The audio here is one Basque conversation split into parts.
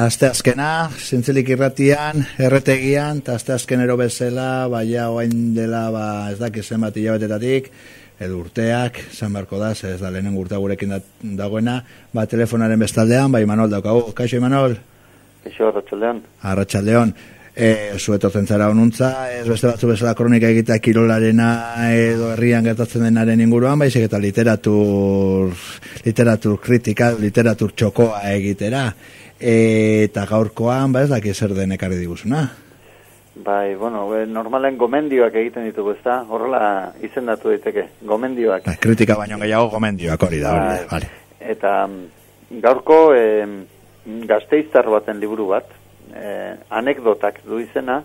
Aste azkena, zintzilik irratian, erretegian, eta aste azkenero bezala, baina oain dela, ba, ez dakiz zenbat hilabetetatik, edo urteak, zan barko da, ez da lehenen urte gurekin dagoena, ba, telefonaren bestaldean, ba, Imanol daukagu. Kaixo, Imanol? Kaixo, Arratxaldeon. Arratxaldeon. E, zueto zentzara honuntza, ez beste batzu bezala kronika egitea kirolarena edo herrian gertatzen denaren inguruan, baizik eta literatur, literatur kritika, literatur txokoa egitera eta gaurkoan, ba ez daki zer den ekarri diguzuna. Bai, bueno, normalen gomendioak egiten ditugu, ez da? Horrela izendatu daiteke, gomendioak. Ba, kritika baino gehiago gomendioak hori da, hori bai. Eta mm, gaurko e, gazteiztar baten liburu bat, e, anekdotak du izena,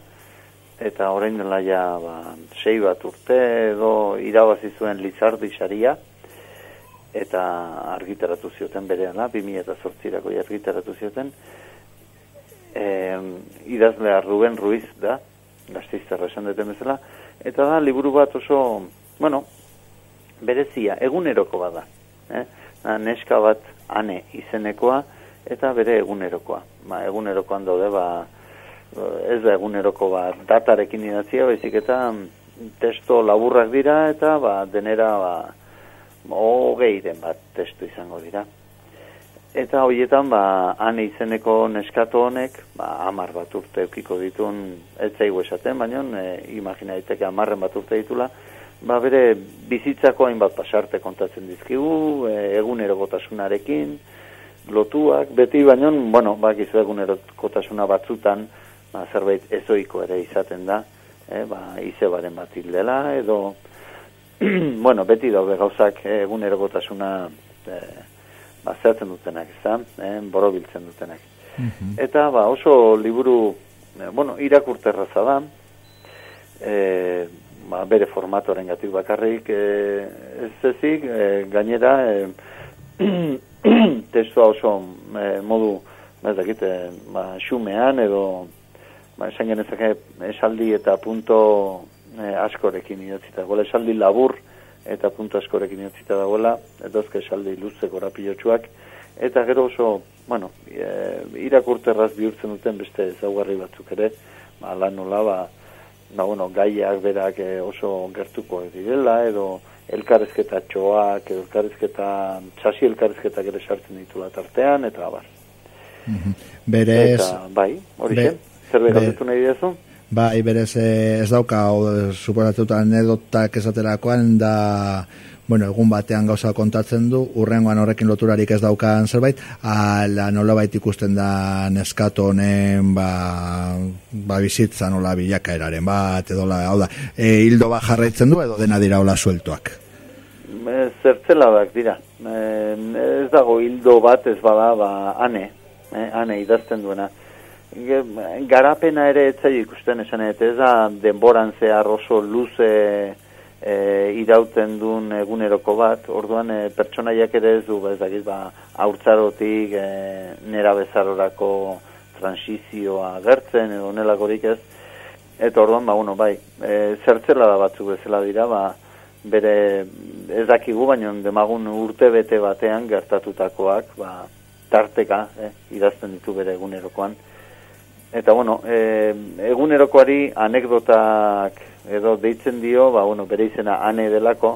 eta orain dela ja, ba, sei bat urte edo irabazi zuen Lizardi saria, eta argitaratu zioten berehala, 2000 eta zortzirako argitaratu zioten, e, idazlea Ruben Ruiz da, gazteizterra esan duten bezala, eta da, liburu bat oso, bueno, berezia, eguneroko bada, eh? neska bat ane izenekoa, eta bere egunerokoa. Ba, egunerokoan daude, ba, ez da eguneroko bat datarekin idatzia, bezik eta mm, testo laburrak dira, eta ba, denera, ba, hogei den bat testu izango dira. Eta horietan, ba, hane izeneko neskato honek, ba, amar bat urte eukiko ditun, ez zaigu esaten, baina, e, imagina diteke amarren bat urte ditula, ba, bere bizitzako hainbat pasarte kontatzen dizkigu, e, egunerokotasunarekin, lotuak, beti baino, bueno, ba, gizu egunerokotasuna batzutan, ba, zerbait ezoiko ere izaten da, e, ba, ize baren bat hildela, edo, bueno, beti daude gauzak eh, egunerokotasuna e, ba, zertzen dutenak, ez da, e, borobiltzen dutenak. Mhm. Eta ba, oso liburu, e, bueno, irakurterraza da, e, ba, bere formatoren gatik bakarrik, e, ez ezik, e, gainera, e, testua oso e, modu, ez dakit, ba, xumean edo, ba, esan genezake, esaldi eta punto e, askorekin idatzita dagoela, esaldi labur eta puntu askorekin idatzita dagoela, edozke esaldi luze gorapilotxuak, eta gero oso, bueno, e, irakurterraz bihurtzen duten beste ezaugarri batzuk ere, ba, lan nola, ba, ba, bueno, gaiak berak e, oso gertuko direla, edo elkarrezketa txoak, edo elkarrezketa, txasi elkarrezketak ere sartzen ditula tartean, eta bar. Mhm. Berez... Eta, bai, hori zen, zerbait galdetu nahi diazu? Bai, berez eh, ez dauka, suporatuta anedotak esaterakoan, da, bueno, egun batean gauza kontatzen du, urrengoan horrekin loturarik ez daukan zerbait, ala nola bait ikusten da neskato honen, ba, ba bizitza nola bilaka eraren bat, edo la, hau da, e, hildo bat jarraitzen du, edo dena dira hola sueltuak? Zertzela bak dira, ez dago hildo bat ez bada, ba, ane, eh, ane idazten duena, garapena ere etzai ikusten esan ez da denboran zehar oso luze e, irauten duen eguneroko bat, orduan e, pertsonaiak ere ez du, ba, ez dakit, ba, aurtzarotik e, nera bezarorako transizioa gertzen edo nelakorik ez, eta orduan, ba, bueno, bai, e, zertzela da batzuk bezala dira, ba, bere ez dakigu, baina demagun urte bete batean gertatutakoak, ba, tarteka, eh, idazten ditu bere egunerokoan, Eta bueno, e, egunerokoari anekdotak edo deitzen dio, ba, bueno, bere izena ane delako,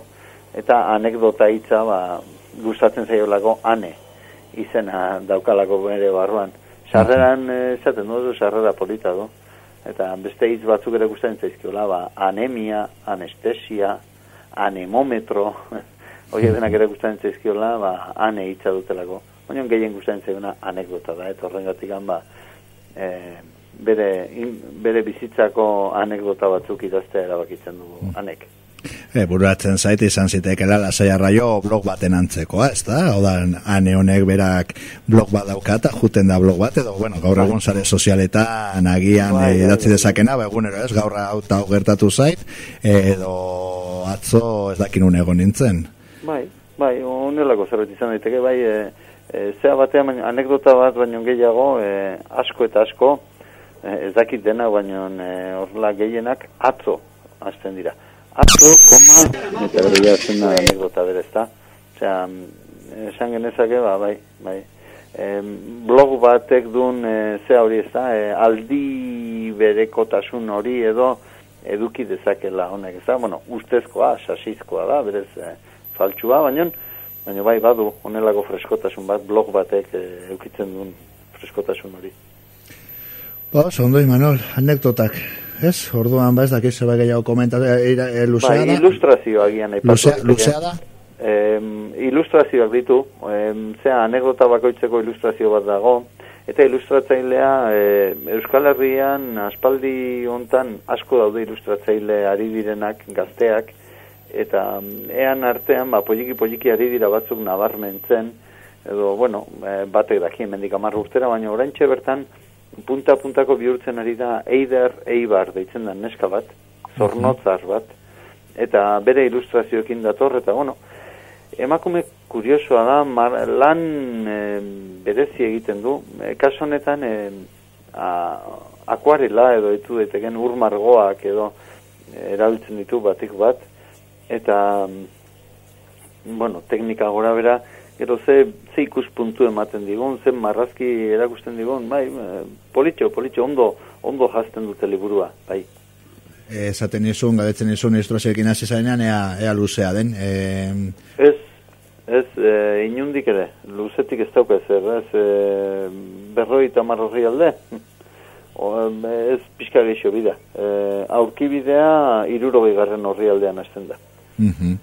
eta anekdota hitza ba, gustatzen zaiolako ane izena daukalako bere barruan. Sarreran eh, esaten du, sarrera polita du. Eta beste hitz batzuk ere gustatzen zaizkiola, ba, anemia, anestesia, anemometro, hori denak ere gustatzen zaizkiola, ba, ane hitza dutelako. Baina gehien gustatzen zaiona anekdota da, eta horrengatik ba, e, bere, bere bizitzako anekdota batzuk idaztea erabakitzen du mm. anek. E, buratzen zaite izan zitekela lasai arraio blog baten antzekoa, ez da? Oda, ane honek berak blog bat daukata, juten da blog bat, edo, bueno, gaur egun zare sozialetan agian bai, bai, idatzi bai. dezakena, ba, egunero ez, gaur hau gertatu zait, edo atzo ez dakin egon nintzen. Bai, bai, onelako zerbait izan daiteke, bai, e, e, zea batean anekdota bat baino gehiago, e, asko eta asko, e, ez dakit dena baino e, orla gehienak atzo hasten dira. Atzo, koma, eta bere jatzen da anekdota bere, ezta? Osea, esan genezake, ba, bai, bai. blog batek duen e, ze hori ez da, e, aldi berekotasun hori edo eduki dezakela honek ez da, bueno, ustezkoa, sasizkoa da, berez e, faltsua, baina baina bai badu honelako freskotasun bat blog batek e, eukitzen duen freskotasun hori. Ba, ondo, Imanol, anekdotak, ez? Orduan, ba, ez dakiz, zeba gehiago komentatu, e, e, luzea ba, ilustrazioa gian, luzea, luzea da? em, ilustrazioak ditu, em, zea anekdota bakoitzeko ilustrazio bat dago, eta ilustratzailea e, Euskal Herrian aspaldi hontan asko daude ilustratzaile ari direnak gazteak, eta ean artean, ba, poliki poliki ari dira batzuk nabarmentzen, edo, bueno, e, batek daki, mendik amarr urtera, baina orain bertan, punta-puntako bihurtzen ari da Eider Eibar deitzen da neska bat, zornotzar bat, eta bere ilustrazioekin dator, eta bueno, emakume kuriosoa da, mar, lan e, berezi egiten du. E, kaso honetan, e, akuarela edo ditu daiteken urmargoak edo erabiltzen ditu batik bat, eta, bueno, teknika gora bera, gero ze, ze ikuspuntu ematen digun, ze marrazki erakusten digun, bai, politxo, politxo, ondo, ondo jazten dute liburua, bai. Esaten izun, gadetzen izun, ilustrazioekin hasi zainean, ea, ea luzea den. E... Ez, Ez, e, inundik ere, luzetik ez dauka ezer, ez, e, berroi eta marroi alde, o, ez pixka gehiago bida. E, aurki bidea, irurogei garren horri aldean hasten da. Mm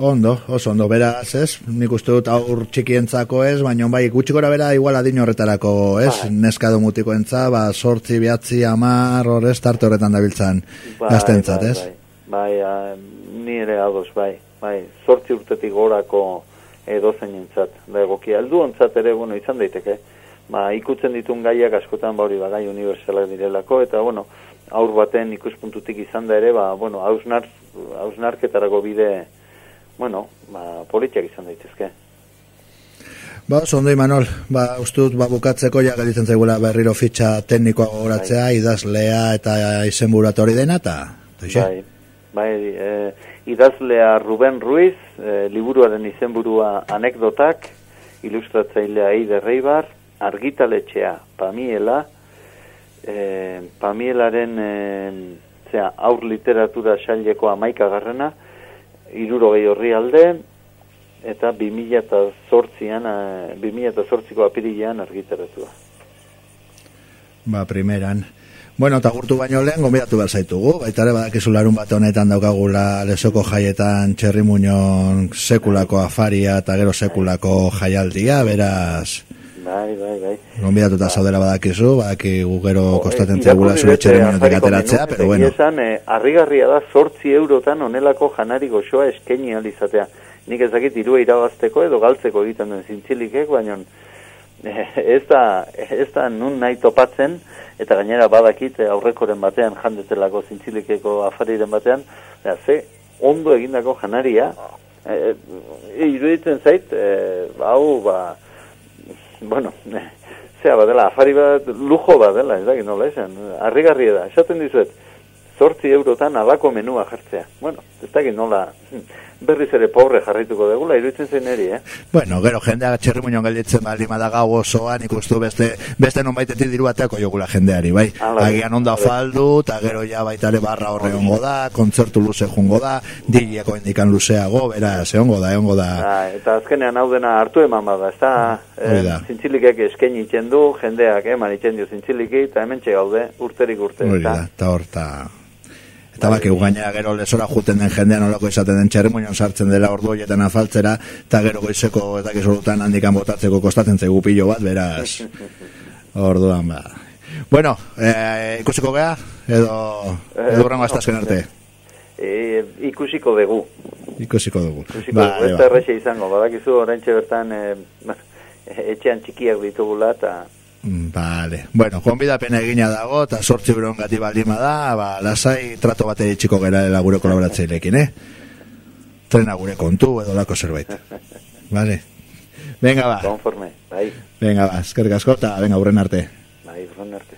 Ondo, oso ondo, beraz, ez? Nik uste dut aur txikientzako ez, baina bai, gutxi gora bera igual adin horretarako, ez? Bai. Neskado mutiko entza, ba, sortzi, biatzi, amar, horrez, tarte horretan dabiltzan bai, gaztentzat, ez? Bai, bai, bai, ni ere ados, bai bai, sortzi urtetik gorako edo entzat, da egokia. Aldu ontzat ere, bueno, izan daiteke, ba, ikutzen ditun gaiak askotan bauri bagai unibertsalak direlako, eta, bueno, aur baten ikuspuntutik izan da ere, ba, bueno, hausnar, hausnarketarako bide, bueno, ba, politiak izan daitezke. Ba, zondo Imanol, ba, ustut, ba, bukatzeko ja galitzen zaigula berriro fitxa teknikoa goratzea, bai. idazlea eta izenburatori dena, eta, bai, bai, e, idazlea Ruben Ruiz, e, liburuaren izenburua anekdotak, ilustratzailea Eide Reibar, argitaletxea Pamiela, e, Pamielaren e, zera, aur literatura saileko amaika garrena, irurogei horri alde, eta 2008an, 2008ko apirilean argitaratua. Ba, primeran. Bueno, eta gurtu baino lehen, gombidatu behar zaitugu. Baita ere, badakizu larun bat honetan daukagula lesoko jaietan txerri sekulako afaria eta gero sekulako jaialdia, beraz... Bai, bai, bai. Gombidatu eta zaudela badakizu, badaki gugero kostaten zaigula zure muñotik ateratzea, pero bueno. Esan, eh, arrigarria da sortzi eurotan onelako janari goxoa eskeni alizatea. Nik ezakit irua irabazteko edo galtzeko egiten duen zintzilikek, baina ez da, ez da nun nahi topatzen, eta gainera badakit eh, aurrekoren batean jandetelako zintzilikeko afariren batean, ja, ze ondo egindako janaria, e, e, iruditzen zait, e, hau, ba, bueno, zea badela, afari bat, lujo bat dela, ez da, nola esan, harrigarria da, esaten dizuet, sortzi eurotan alako menua jartzea. Bueno, ez da, nola, berriz ere pobre jarraituko degula, iruditzen zen eri, eh? Bueno, gero, jendea txerri muñon gelditzen bali madagau osoan, ikustu beste, beste non baitetik diru bateako jogula jendeari, bai? Agian onda faldu, eta gero ja baitare barra horre ongo da, kontzertu luze jungo da, dilieko indikan luzeago, bera, ze ongo da, ongo da. Da, eta azkenean hau dena hartu eman bada, ez da, eh, zintzilikek itzen du, jendeak eman itzen du zintziliki, eta hemen gaude urterik urte. Hori eta horta, Eta baki ugaina gero lesora juten den jendean olako izaten den txerrimuñon sartzen dela ordu hoietan afaltzera, eta gero goizeko eta gizolutan handikan botatzeko kostatzen zaigu pilo bat, beraz. Orduan, ba. Bueno, eh, ikusiko gea, edo, edo rango aztazken arte. E, ikusiko dugu. Ikusiko dugu. Ikusiko ba, dugu, ez da izango, badakizu oraintxe bertan e, etxean txikiak ditugula, eta Vale. Bueno, pena egina dago, eta sortzi bron gati baldima da, ba, lasai trato bate txiko gara dela gure kolaboratzeilekin, eh? Trena gure kontu edo lako zerbait. Vale. Venga, ba. Conforme, bai. Venga, ba, eskerrik asko, eta venga, urren arte. Bai, urren arte.